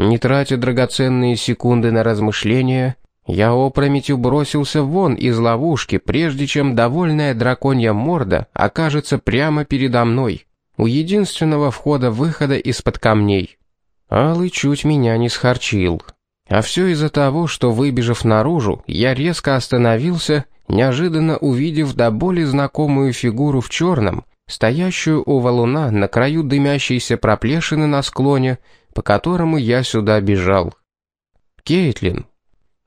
Не тратя драгоценные секунды на размышления, я опрометью бросился вон из ловушки, прежде чем довольная драконья морда окажется прямо передо мной, у единственного входа-выхода из-под камней. Алый чуть меня не схорчил. А все из-за того, что, выбежав наружу, я резко остановился, неожиданно увидев до боли знакомую фигуру в черном, стоящую у валуна на краю дымящейся проплешины на склоне, по которому я сюда бежал. Кейтлин.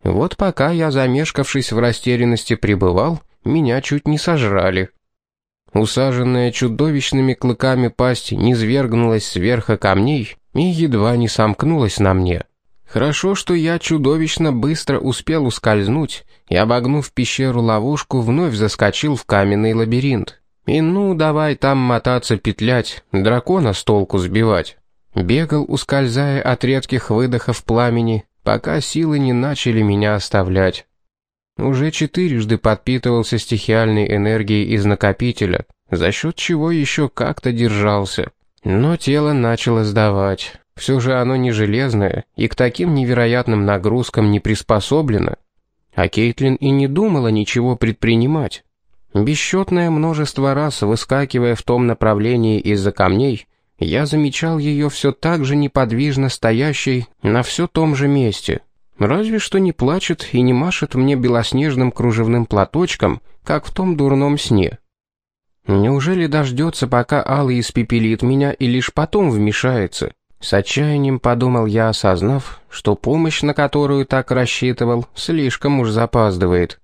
Вот пока я, замешкавшись в растерянности, пребывал, меня чуть не сожрали. Усаженная чудовищными клыками пасть низвергнулась сверху камней и едва не сомкнулась на мне. Хорошо, что я чудовищно быстро успел ускользнуть и, обогнув пещеру-ловушку, вновь заскочил в каменный лабиринт. И ну, давай там мотаться, петлять, дракона с толку сбивать. Бегал, ускользая от редких выдохов пламени, пока силы не начали меня оставлять. Уже четырежды подпитывался стихиальной энергией из накопителя, за счет чего еще как-то держался. Но тело начало сдавать. Все же оно не железное и к таким невероятным нагрузкам не приспособлено. А Кейтлин и не думала ничего предпринимать. Бесчетное множество раз, выскакивая в том направлении из-за камней, я замечал ее все так же неподвижно стоящей на все том же месте. Разве что не плачет и не машет мне белоснежным кружевным платочком, как в том дурном сне. Неужели дождется, пока Алый испепелит меня и лишь потом вмешается? С отчаянием подумал я, осознав, что помощь, на которую так рассчитывал, слишком уж запаздывает.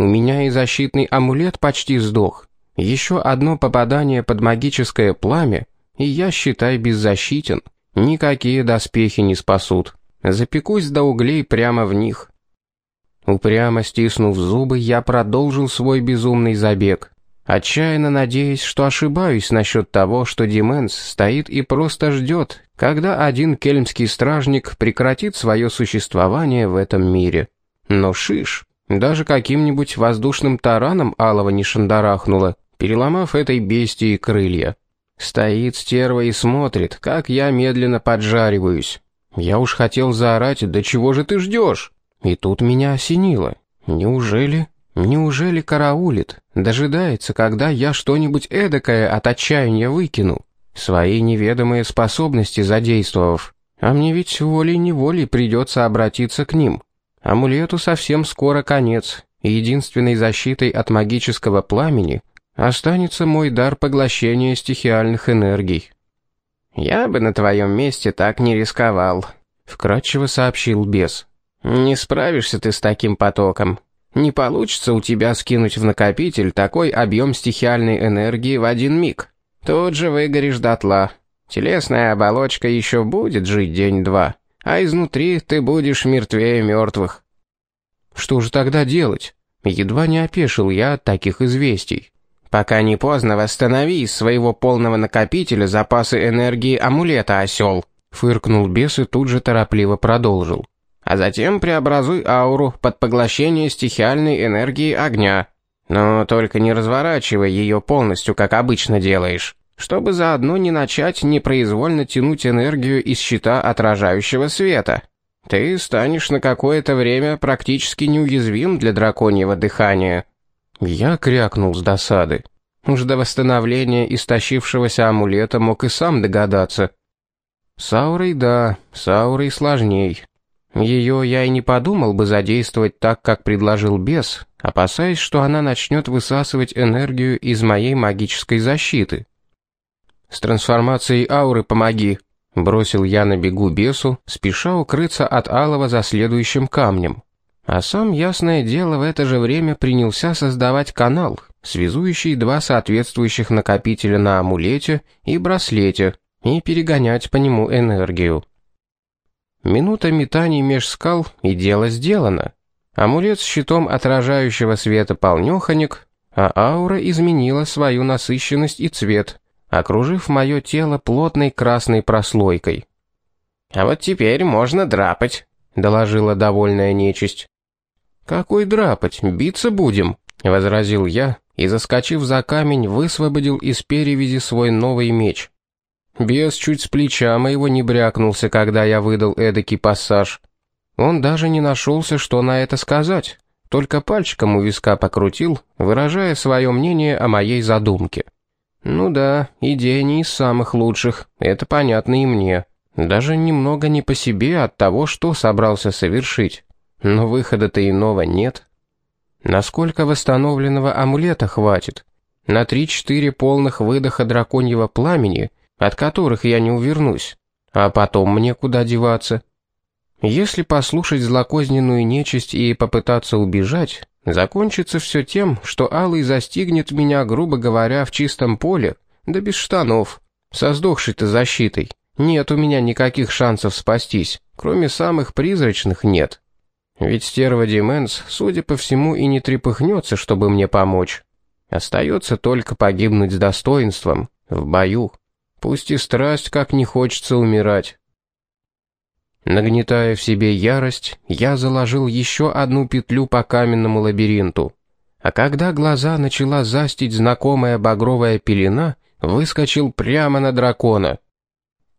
У меня и защитный амулет почти сдох. Еще одно попадание под магическое пламя, и я, считай, беззащитен. Никакие доспехи не спасут. Запекусь до углей прямо в них. Упрямо стиснув зубы, я продолжил свой безумный забег. Отчаянно надеясь, что ошибаюсь насчет того, что Дименс стоит и просто ждет, когда один кельмский стражник прекратит свое существование в этом мире. Но шиш, даже каким-нибудь воздушным тараном алого не шандарахнуло, переломав этой бестии крылья. Стоит стерва и смотрит, как я медленно поджариваюсь. Я уж хотел заорать, да чего же ты ждешь? И тут меня осенило. Неужели, неужели караулит, дожидается, когда я что-нибудь эдакое от отчаяния выкину, свои неведомые способности задействовав? А мне ведь волей-неволей придется обратиться к ним. Амулету совсем скоро конец, и единственной защитой от магического пламени останется мой дар поглощения стихиальных энергий. «Я бы на твоем месте так не рисковал», — вкратчиво сообщил бес. «Не справишься ты с таким потоком. Не получится у тебя скинуть в накопитель такой объем стихиальной энергии в один миг. Тут же выгоришь дотла. Телесная оболочка еще будет жить день-два, а изнутри ты будешь мертвее мертвых». «Что же тогда делать?» Едва не опешил я от таких известий. «Пока не поздно, восстанови из своего полного накопителя запасы энергии амулета, осел!» Фыркнул бес и тут же торопливо продолжил. «А затем преобразуй ауру под поглощение стихиальной энергии огня. Но только не разворачивай ее полностью, как обычно делаешь, чтобы заодно не начать непроизвольно тянуть энергию из щита отражающего света. Ты станешь на какое-то время практически неуязвим для драконьего дыхания». Я крякнул с досады. Уж до восстановления истощившегося амулета мог и сам догадаться. С да, с сложней. Ее я и не подумал бы задействовать так, как предложил бес, опасаясь, что она начнет высасывать энергию из моей магической защиты. «С трансформацией ауры помоги», — бросил я на бегу бесу, спеша укрыться от алого за следующим камнем. А сам, ясное дело, в это же время принялся создавать канал, связующий два соответствующих накопителя на амулете и браслете, и перегонять по нему энергию. Минута метаний меж скал, и дело сделано. Амулет с щитом отражающего света полнёхонек, а аура изменила свою насыщенность и цвет, окружив мое тело плотной красной прослойкой. «А вот теперь можно драпать», — доложила довольная нечисть. «Какой драпать? Биться будем?» — возразил я и, заскочив за камень, высвободил из перевязи свой новый меч. Бес чуть с плеча моего не брякнулся, когда я выдал эдакий пассаж. Он даже не нашелся, что на это сказать, только пальчиком у виска покрутил, выражая свое мнение о моей задумке. Ну да, идея не из самых лучших, это понятно и мне. Даже немного не по себе от того, что собрался совершить. Но выхода-то иного нет. Насколько восстановленного амулета хватит? На три-четыре полных выдоха драконьего пламени, от которых я не увернусь. А потом мне куда деваться? Если послушать злокозненную нечисть и попытаться убежать, закончится все тем, что Алый застигнет меня, грубо говоря, в чистом поле, да без штанов, со сдохшей-то защитой. Нет у меня никаких шансов спастись, кроме самых призрачных нет. Ведь стерва Дименс, судя по всему, и не трепыхнется, чтобы мне помочь. Остается только погибнуть с достоинством, в бою. Пусть и страсть, как не хочется умирать. Нагнетая в себе ярость, я заложил еще одну петлю по каменному лабиринту. А когда глаза начала застить знакомая багровая пелена, выскочил прямо на дракона.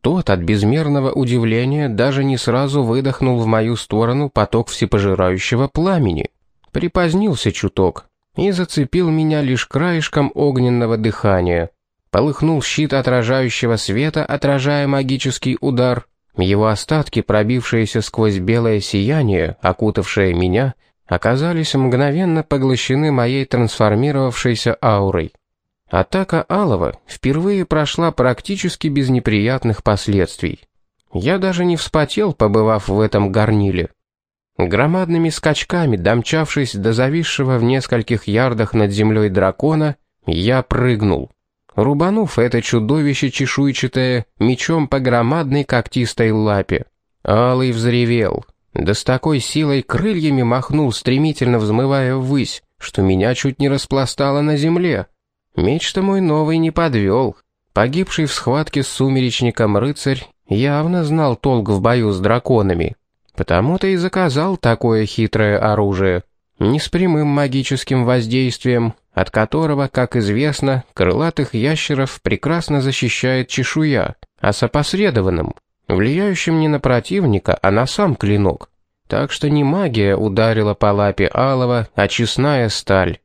Тот от безмерного удивления даже не сразу выдохнул в мою сторону поток всепожирающего пламени. Припозднился чуток и зацепил меня лишь краешком огненного дыхания. Полыхнул щит отражающего света, отражая магический удар, его остатки, пробившиеся сквозь белое сияние, окутавшее меня, оказались мгновенно поглощены моей трансформировавшейся аурой. Атака Алова впервые прошла практически без неприятных последствий. Я даже не вспотел, побывав в этом горниле. Громадными скачками, домчавшись до зависшего в нескольких ярдах над землей дракона, я прыгнул рубанув это чудовище чешуйчатое мечом по громадной когтистой лапе. Алый взревел, да с такой силой крыльями махнул, стремительно взмывая ввысь, что меня чуть не распластало на земле. Меч-то мой новый не подвел. Погибший в схватке с сумеречником рыцарь явно знал толк в бою с драконами. Потому-то и заказал такое хитрое оружие. Не с прямым магическим воздействием, от которого, как известно, крылатых ящеров прекрасно защищает чешуя, а с опосредованным, влияющим не на противника, а на сам клинок. Так что не магия ударила по лапе алого, а честная сталь.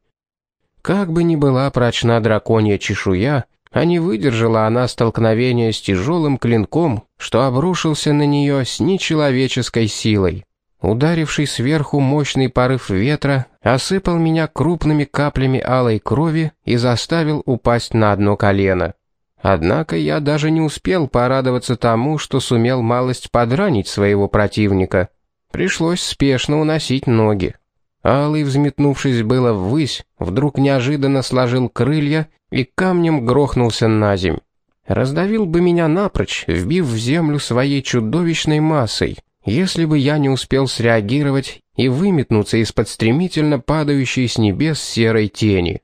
Как бы ни была прочна драконья чешуя, а не выдержала она столкновения с тяжелым клинком, что обрушился на нее с нечеловеческой силой. Ударивший сверху мощный порыв ветра осыпал меня крупными каплями алой крови и заставил упасть на одно колено. Однако я даже не успел порадоваться тому, что сумел малость подранить своего противника. Пришлось спешно уносить ноги. Алый, взметнувшись было ввысь, вдруг неожиданно сложил крылья и камнем грохнулся на земь. Раздавил бы меня напрочь, вбив в землю своей чудовищной массой, если бы я не успел среагировать и выметнуться из-под стремительно падающей с небес серой тени.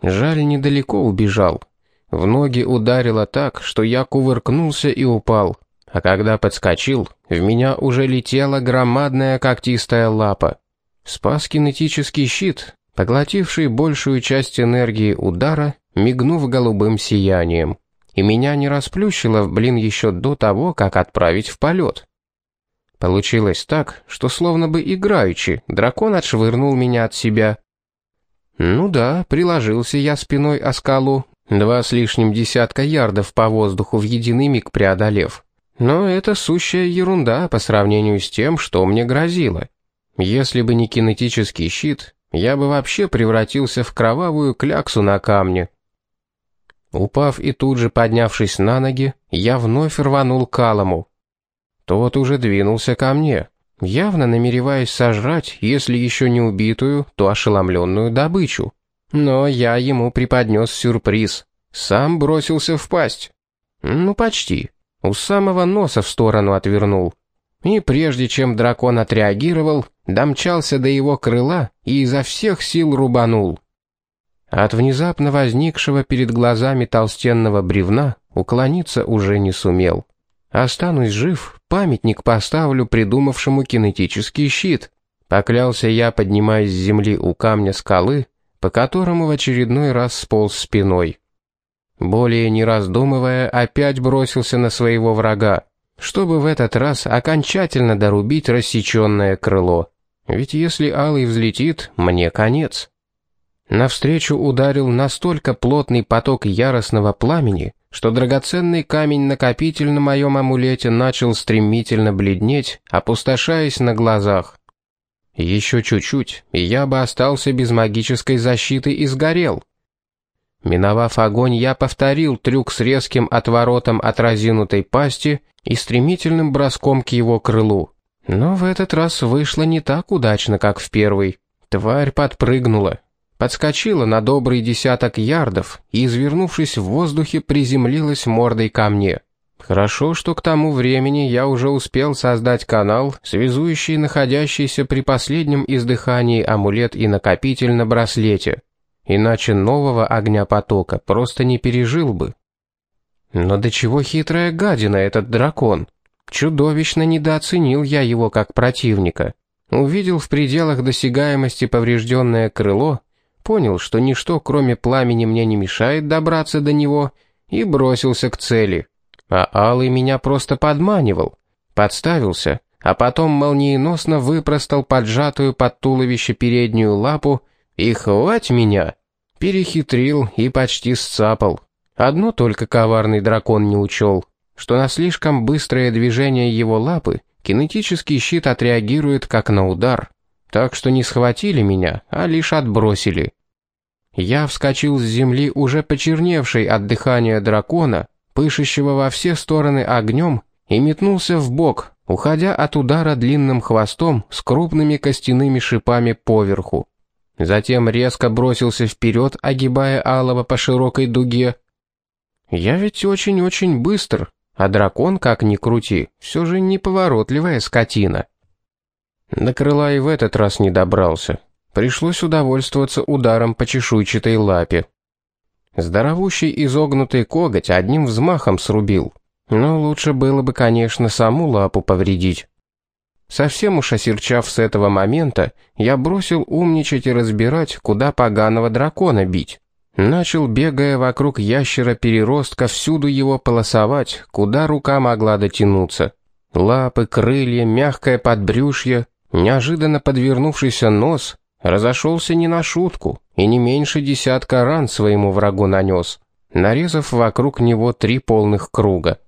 Жаль, недалеко убежал. В ноги ударило так, что я кувыркнулся и упал. А когда подскочил, в меня уже летела громадная когтистая лапа. Спас кинетический щит, поглотивший большую часть энергии удара, мигнув голубым сиянием. И меня не расплющило в блин еще до того, как отправить в полет. Получилось так, что словно бы играючи, дракон отшвырнул меня от себя. Ну да, приложился я спиной о скалу, два с лишним десятка ярдов по воздуху в единый миг преодолев. Но это сущая ерунда по сравнению с тем, что мне грозило. Если бы не кинетический щит, я бы вообще превратился в кровавую кляксу на камне. Упав и тут же поднявшись на ноги, я вновь рванул к Алому. Тот уже двинулся ко мне, явно намереваясь сожрать, если еще не убитую, то ошеломленную добычу. Но я ему преподнес сюрприз. Сам бросился в пасть. Ну, почти. У самого носа в сторону отвернул. И прежде чем дракон отреагировал, домчался до его крыла и изо всех сил рубанул. От внезапно возникшего перед глазами толстенного бревна уклониться уже не сумел. Останусь жив, памятник поставлю придумавшему кинетический щит. Поклялся я, поднимаясь с земли у камня скалы, по которому в очередной раз сполз спиной. более не раздумывая, опять бросился на своего врага, чтобы в этот раз окончательно дорубить рассеченное крыло. Ведь если Алый взлетит, мне конец. Навстречу ударил настолько плотный поток яростного пламени, что драгоценный камень-накопитель на моем амулете начал стремительно бледнеть, опустошаясь на глазах. Еще чуть-чуть, и я бы остался без магической защиты и сгорел. Миновав огонь, я повторил трюк с резким отворотом от разинутой пасти и стремительным броском к его крылу. Но в этот раз вышло не так удачно, как в первый. Тварь подпрыгнула, подскочила на добрый десяток ярдов и, извернувшись в воздухе, приземлилась мордой ко мне. Хорошо, что к тому времени я уже успел создать канал, связующий находящийся при последнем издыхании амулет и накопитель на браслете. Иначе нового огня потока просто не пережил бы. Но до чего хитрая гадина этот дракон. Чудовищно недооценил я его как противника. Увидел в пределах досягаемости поврежденное крыло, понял, что ничто кроме пламени мне не мешает добраться до него, и бросился к цели. А Алый меня просто подманивал, подставился, а потом молниеносно выпростал поджатую под туловище переднюю лапу и хвать меня. Перехитрил и почти сцапал. Одно только коварный дракон не учел, что на слишком быстрое движение его лапы кинетический щит отреагирует как на удар, так что не схватили меня, а лишь отбросили. Я вскочил с земли уже почерневшей от дыхания дракона, пышущего во все стороны огнем, и метнулся в бок, уходя от удара длинным хвостом с крупными костяными шипами поверху. Затем резко бросился вперед, огибая Алова по широкой дуге. Я ведь очень-очень быстр, а дракон, как ни крути, все же неповоротливая скотина. До крыла и в этот раз не добрался. Пришлось удовольствоваться ударом по чешуйчатой лапе. Здоровущий изогнутый коготь одним взмахом срубил. Но лучше было бы, конечно, саму лапу повредить. Совсем уж осерчав с этого момента, я бросил умничать и разбирать, куда поганого дракона бить. Начал, бегая вокруг ящера-переростка, всюду его полосовать, куда рука могла дотянуться. Лапы, крылья, мягкое подбрюшье, неожиданно подвернувшийся нос разошелся не на шутку и не меньше десятка ран своему врагу нанес, нарезав вокруг него три полных круга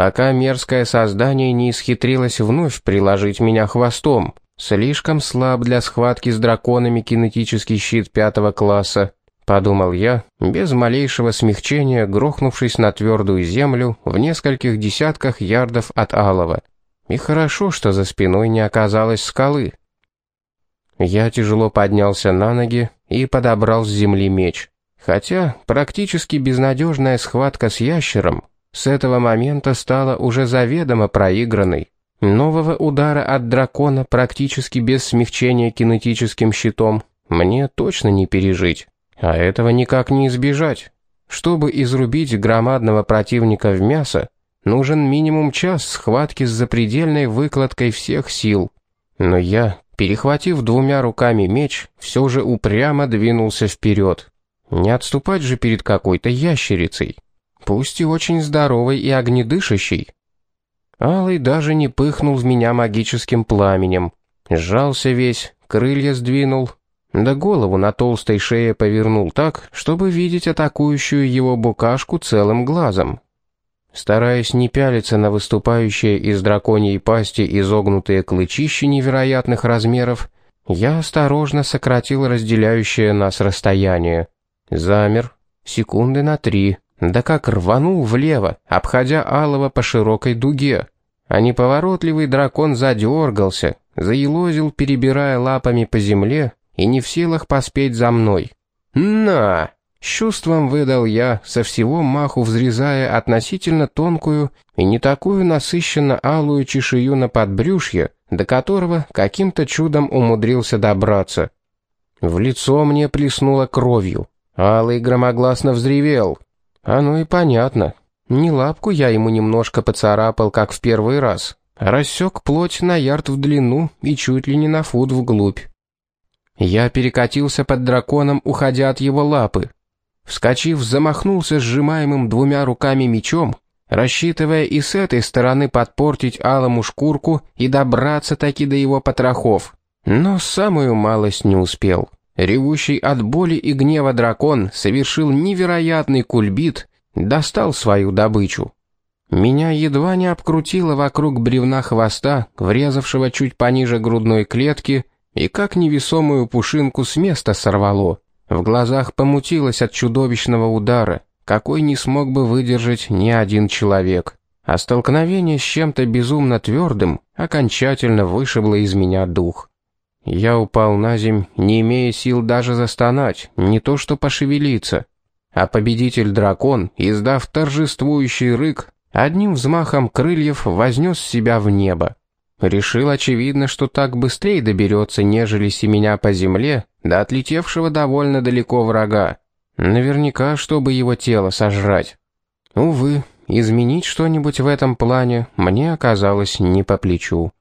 пока мерзкое создание не исхитрилось вновь приложить меня хвостом. Слишком слаб для схватки с драконами кинетический щит пятого класса, подумал я, без малейшего смягчения грохнувшись на твердую землю в нескольких десятках ярдов от Алова. И хорошо, что за спиной не оказалось скалы. Я тяжело поднялся на ноги и подобрал с земли меч. Хотя практически безнадежная схватка с ящером с этого момента стала уже заведомо проигранной. Нового удара от дракона практически без смягчения кинетическим щитом мне точно не пережить, а этого никак не избежать. Чтобы изрубить громадного противника в мясо, нужен минимум час схватки с запредельной выкладкой всех сил. Но я, перехватив двумя руками меч, все же упрямо двинулся вперед. Не отступать же перед какой-то ящерицей пусть и очень здоровый и огнедышащий. Алый даже не пыхнул в меня магическим пламенем. Сжался весь, крылья сдвинул, да голову на толстой шее повернул так, чтобы видеть атакующую его букашку целым глазом. Стараясь не пялиться на выступающие из драконьей пасти изогнутые клычища невероятных размеров, я осторожно сократил разделяющее нас расстояние. Замер. Секунды на три. Да как рванул влево, обходя Алова по широкой дуге. А неповоротливый дракон задергался, заелозил, перебирая лапами по земле, и не в силах поспеть за мной. «На!» — чувством выдал я, со всего маху взрезая относительно тонкую и не такую насыщенно алую чешую на подбрюшье, до которого каким-то чудом умудрился добраться. В лицо мне плеснуло кровью. Алый громогласно взревел — оно и понятно. Не лапку я ему немножко поцарапал, как в первый раз, а рассек плоть на ярд в длину и чуть ли не на фут вглубь. Я перекатился под драконом, уходя от его лапы. Вскочив, замахнулся сжимаемым двумя руками мечом, рассчитывая и с этой стороны подпортить алому шкурку и добраться таки до его потрохов. Но самую малость не успел. Ревущий от боли и гнева дракон совершил невероятный кульбит, достал свою добычу. Меня едва не обкрутило вокруг бревна хвоста, врезавшего чуть пониже грудной клетки, и как невесомую пушинку с места сорвало. В глазах помутилось от чудовищного удара, какой не смог бы выдержать ни один человек. А столкновение с чем-то безумно твердым окончательно вышибло из меня дух. Я упал на земь, не имея сил даже застонать, не то что пошевелиться. А победитель-дракон, издав торжествующий рык, одним взмахом крыльев вознес себя в небо. Решил, очевидно, что так быстрее доберется, нежели семеня по земле, до отлетевшего довольно далеко врага. Наверняка, чтобы его тело сожрать. Увы, изменить что-нибудь в этом плане мне оказалось не по плечу.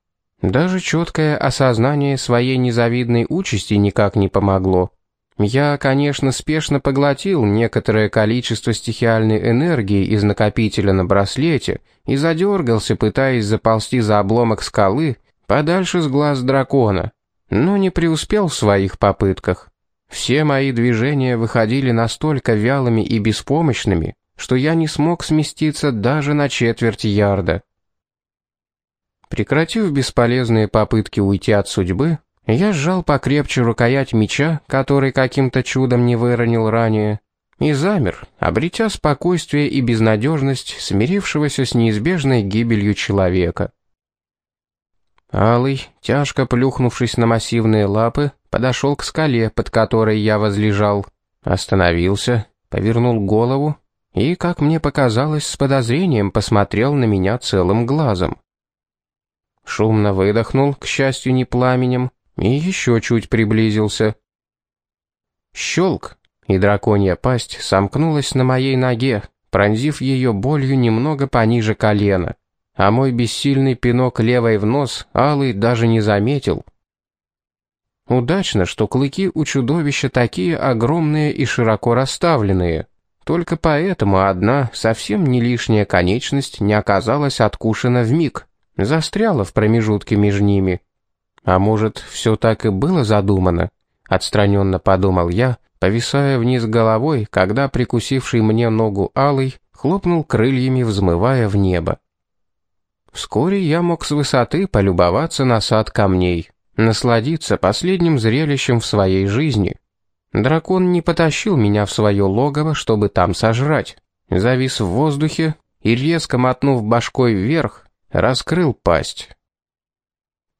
Даже четкое осознание своей незавидной участи никак не помогло. Я, конечно, спешно поглотил некоторое количество стихиальной энергии из накопителя на браслете и задергался, пытаясь заползти за обломок скалы подальше с глаз дракона, но не преуспел в своих попытках. Все мои движения выходили настолько вялыми и беспомощными, что я не смог сместиться даже на четверть ярда. Прекратив бесполезные попытки уйти от судьбы, я сжал покрепче рукоять меча, который каким-то чудом не выронил ранее, и замер, обретя спокойствие и безнадежность смирившегося с неизбежной гибелью человека. Алый, тяжко плюхнувшись на массивные лапы, подошел к скале, под которой я возлежал, остановился, повернул голову и, как мне показалось, с подозрением посмотрел на меня целым глазом. Шумно выдохнул, к счастью, не пламенем, и еще чуть приблизился. Щелк, и драконья пасть сомкнулась на моей ноге, пронзив ее болью немного пониже колена, а мой бессильный пинок левой в нос Алый даже не заметил. Удачно, что клыки у чудовища такие огромные и широко расставленные. Только поэтому одна, совсем не лишняя конечность не оказалась откушена в миг, застряла в промежутке между ними. А может, все так и было задумано? Отстраненно подумал я, повисая вниз головой, когда прикусивший мне ногу алый хлопнул крыльями, взмывая в небо. Вскоре я мог с высоты полюбоваться на сад камней, насладиться последним зрелищем в своей жизни. Дракон не потащил меня в свое логово, чтобы там сожрать. Завис в воздухе и, резко мотнув башкой вверх, раскрыл пасть.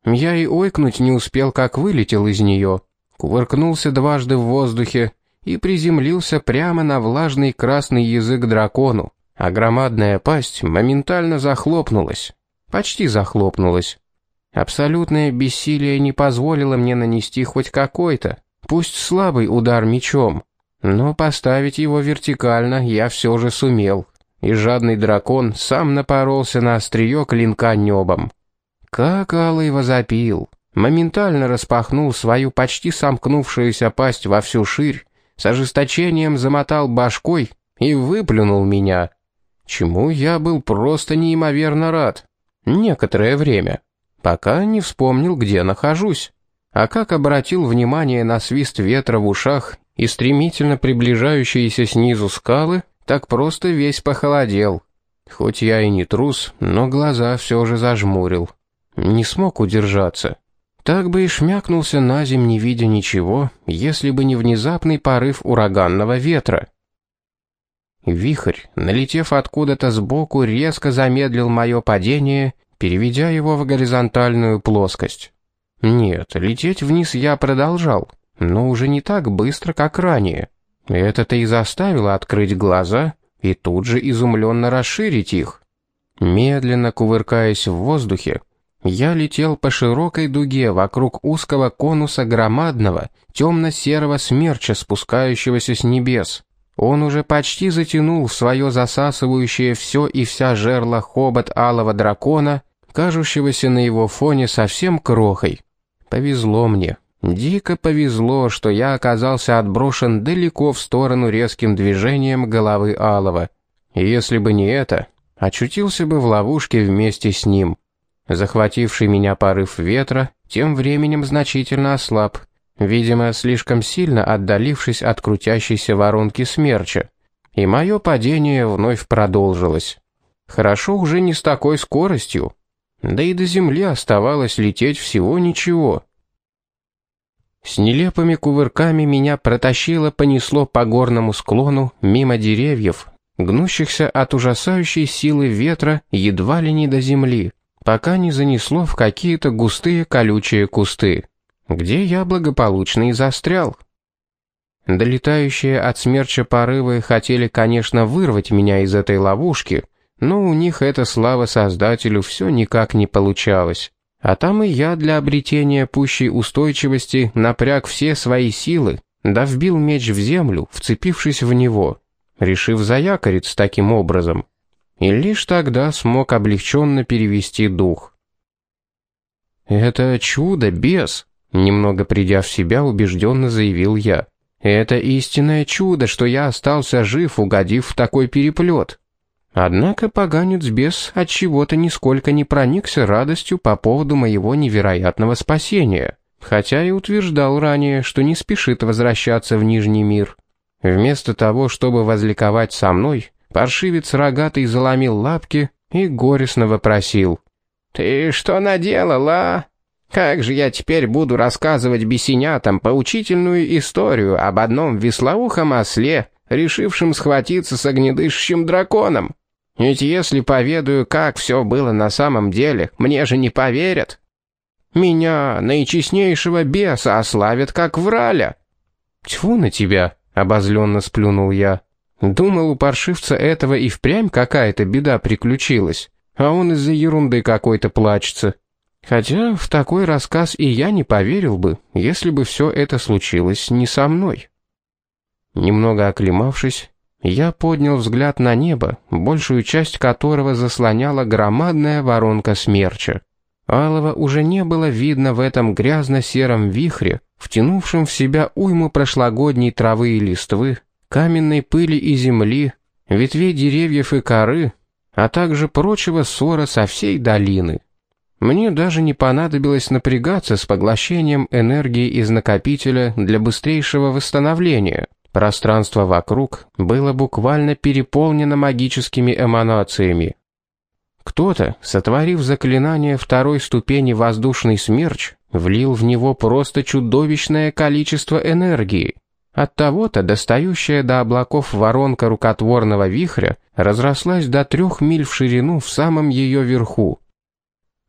Я и ойкнуть не успел, как вылетел из нее, кувыркнулся дважды в воздухе и приземлился прямо на влажный красный язык дракону, а громадная пасть моментально захлопнулась, почти захлопнулась. Абсолютное бессилие не позволило мне нанести хоть какой-то, пусть слабый удар мечом, но поставить его вертикально я все же сумел, и жадный дракон сам напоролся на острие клинка небом. Как Алый возопил. Моментально распахнул свою почти сомкнувшуюся пасть во всю ширь, с ожесточением замотал башкой и выплюнул меня. Чему я был просто неимоверно рад. Некоторое время. Пока не вспомнил, где нахожусь. А как обратил внимание на свист ветра в ушах и стремительно приближающиеся снизу скалы, так просто весь похолодел. Хоть я и не трус, но глаза все же зажмурил. Не смог удержаться. Так бы и шмякнулся на земь, не видя ничего, если бы не внезапный порыв ураганного ветра. Вихрь, налетев откуда-то сбоку, резко замедлил мое падение, переведя его в горизонтальную плоскость. Нет, лететь вниз я продолжал, но уже не так быстро, как ранее. Это-то и заставило открыть глаза и тут же изумленно расширить их. Медленно кувыркаясь в воздухе, я летел по широкой дуге вокруг узкого конуса громадного, темно-серого смерча, спускающегося с небес. Он уже почти затянул в свое засасывающее все и вся жерло хобот алого дракона, кажущегося на его фоне совсем крохой. Повезло мне. Дико повезло, что я оказался отброшен далеко в сторону резким движением головы Алова. если бы не это, очутился бы в ловушке вместе с ним. Захвативший меня порыв ветра тем временем значительно ослаб, видимо, слишком сильно отдалившись от крутящейся воронки смерча. И мое падение вновь продолжилось. Хорошо уже не с такой скоростью. Да и до земли оставалось лететь всего ничего. С нелепыми кувырками меня протащило, понесло по горному склону, мимо деревьев, гнущихся от ужасающей силы ветра едва ли не до земли, пока не занесло в какие-то густые колючие кусты, где я благополучно и застрял. Долетающие от смерча порывы хотели, конечно, вырвать меня из этой ловушки, но у них эта слава Создателю все никак не получалось. А там и я для обретения пущей устойчивости напряг все свои силы, да вбил меч в землю, вцепившись в него, решив заякориться таким образом. И лишь тогда смог облегченно перевести дух. «Это чудо, бес!» — немного придя в себя, убежденно заявил я. «Это истинное чудо, что я остался жив, угодив в такой переплет. Однако поганец-бес от чего-то нисколько не проникся радостью по поводу моего невероятного спасения, хотя и утверждал ранее, что не спешит возвращаться в Нижний мир. Вместо того, чтобы возликовать со мной, паршивец рогатый заломил лапки и горестно вопросил. «Ты что наделал, а? Как же я теперь буду рассказывать бесенятам поучительную историю об одном веслоухом осле, решившем схватиться с огнедышащим драконом?» Ведь если поведаю, как все было на самом деле, мне же не поверят. Меня, наичестнейшего беса, ославят как враля. Тьфу на тебя, обозленно сплюнул я. Думал, у паршивца этого и впрямь какая-то беда приключилась, а он из-за ерунды какой-то плачется. Хотя в такой рассказ и я не поверил бы, если бы все это случилось не со мной. Немного оклемавшись, я поднял взгляд на небо, большую часть которого заслоняла громадная воронка смерча. Алого уже не было видно в этом грязно-сером вихре, втянувшем в себя уйму прошлогодней травы и листвы, каменной пыли и земли, ветвей деревьев и коры, а также прочего ссора со всей долины. Мне даже не понадобилось напрягаться с поглощением энергии из накопителя для быстрейшего восстановления — Пространство вокруг было буквально переполнено магическими эманациями. Кто-то, сотворив заклинание второй ступени воздушный смерч, влил в него просто чудовищное количество энергии. От того-то достающая до облаков воронка рукотворного вихря разрослась до трех миль в ширину в самом ее верху.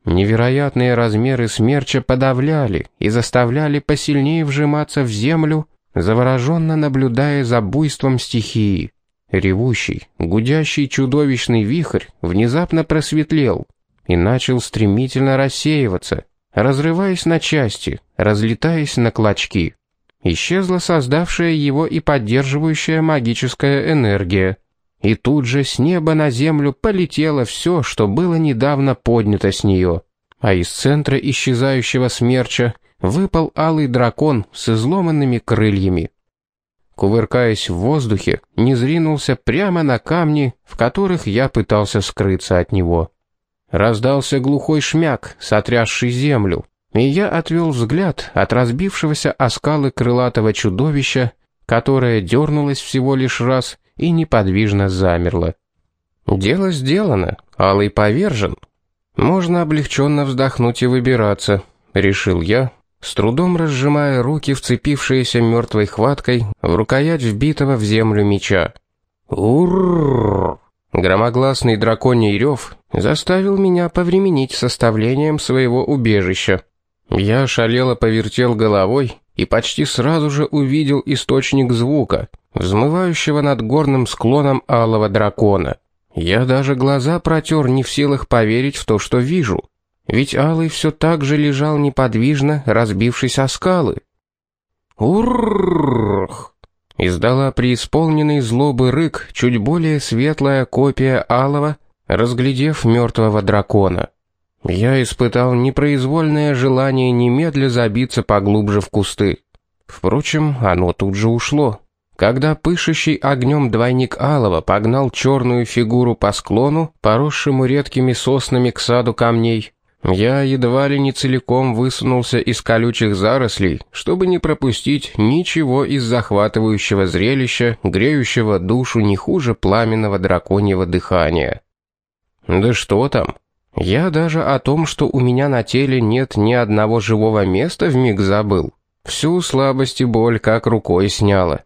Невероятные размеры смерча подавляли и заставляли посильнее вжиматься в землю завороженно наблюдая за буйством стихии. Ревущий, гудящий чудовищный вихрь внезапно просветлел и начал стремительно рассеиваться, разрываясь на части, разлетаясь на клочки. Исчезла создавшая его и поддерживающая магическая энергия. И тут же с неба на землю полетело все, что было недавно поднято с нее. А из центра исчезающего смерча выпал алый дракон с изломанными крыльями. Кувыркаясь в воздухе, не зринулся прямо на камни, в которых я пытался скрыться от него. Раздался глухой шмяк, сотрясший землю, и я отвел взгляд от разбившегося о скалы крылатого чудовища, которое дернулось всего лишь раз и неподвижно замерло. Дело сделано, алый повержен. Можно облегченно вздохнуть и выбираться, решил я, с трудом разжимая руки, вцепившиеся мертвой хваткой в рукоять вбитого в землю меча. Урррр! Громогласный драконий рев заставил меня повременить составлением своего убежища. Я шалело повертел головой и почти сразу же увидел источник звука, взмывающего над горным склоном алого дракона. Я даже глаза протер, не в силах поверить в то, что вижу ведь Алый все так же лежал неподвижно, разбившись о скалы. «Уррррррх!» Издала преисполненный злобы рык чуть более светлая копия Алого, разглядев мертвого дракона. Я испытал непроизвольное желание немедля забиться поглубже в кусты. Впрочем, оно тут же ушло. Когда пышущий огнем двойник Алова погнал черную фигуру по склону, поросшему редкими соснами к саду камней, я едва ли не целиком высунулся из колючих зарослей, чтобы не пропустить ничего из захватывающего зрелища, греющего душу не хуже пламенного драконьего дыхания. Да что там? Я даже о том, что у меня на теле нет ни одного живого места, вмиг забыл. Всю слабость и боль как рукой сняла.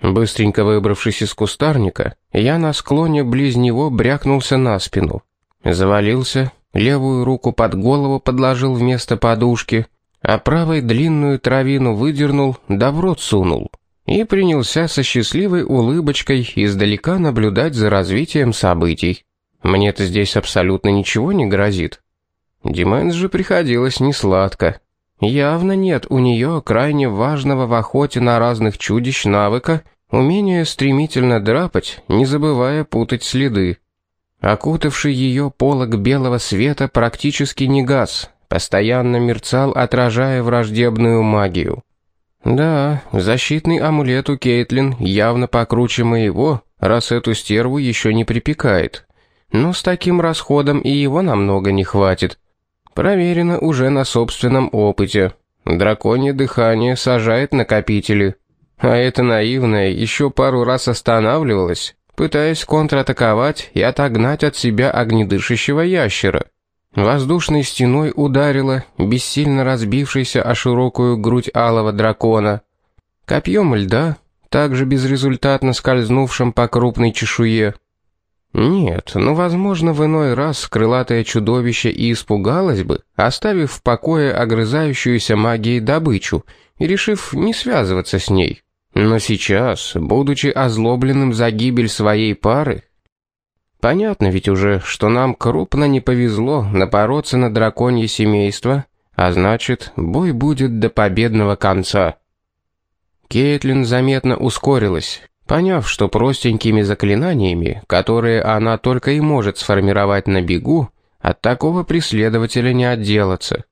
Быстренько выбравшись из кустарника, я на склоне близ него брякнулся на спину. Завалился, левую руку под голову подложил вместо подушки, а правой длинную травину выдернул, да в рот сунул. И принялся со счастливой улыбочкой издалека наблюдать за развитием событий. Мне-то здесь абсолютно ничего не грозит. Дименс же приходилось несладко. Явно нет у нее крайне важного в охоте на разных чудищ навыка, умения стремительно драпать, не забывая путать следы. Окутавший ее полог белого света практически не газ, постоянно мерцал, отражая враждебную магию. Да, защитный амулет у Кейтлин явно покруче моего, раз эту стерву еще не припекает. Но с таким расходом и его намного не хватит. Проверено уже на собственном опыте. Драконье дыхание сажает накопители. А это наивное еще пару раз останавливалось, пытаясь контратаковать и отогнать от себя огнедышащего ящера. Воздушной стеной ударила, бессильно разбившейся о широкую грудь алого дракона. Копьем льда, также безрезультатно скользнувшим по крупной чешуе. Нет, ну, возможно, в иной раз крылатое чудовище и испугалось бы, оставив в покое огрызающуюся магией добычу и решив не связываться с ней. Но сейчас, будучи озлобленным за гибель своей пары, понятно ведь уже, что нам крупно не повезло напороться на драконье семейство, а значит, бой будет до победного конца. Кейтлин заметно ускорилась, Поняв, что простенькими заклинаниями, которые она только и может сформировать на бегу, от такого преследователя не отделаться.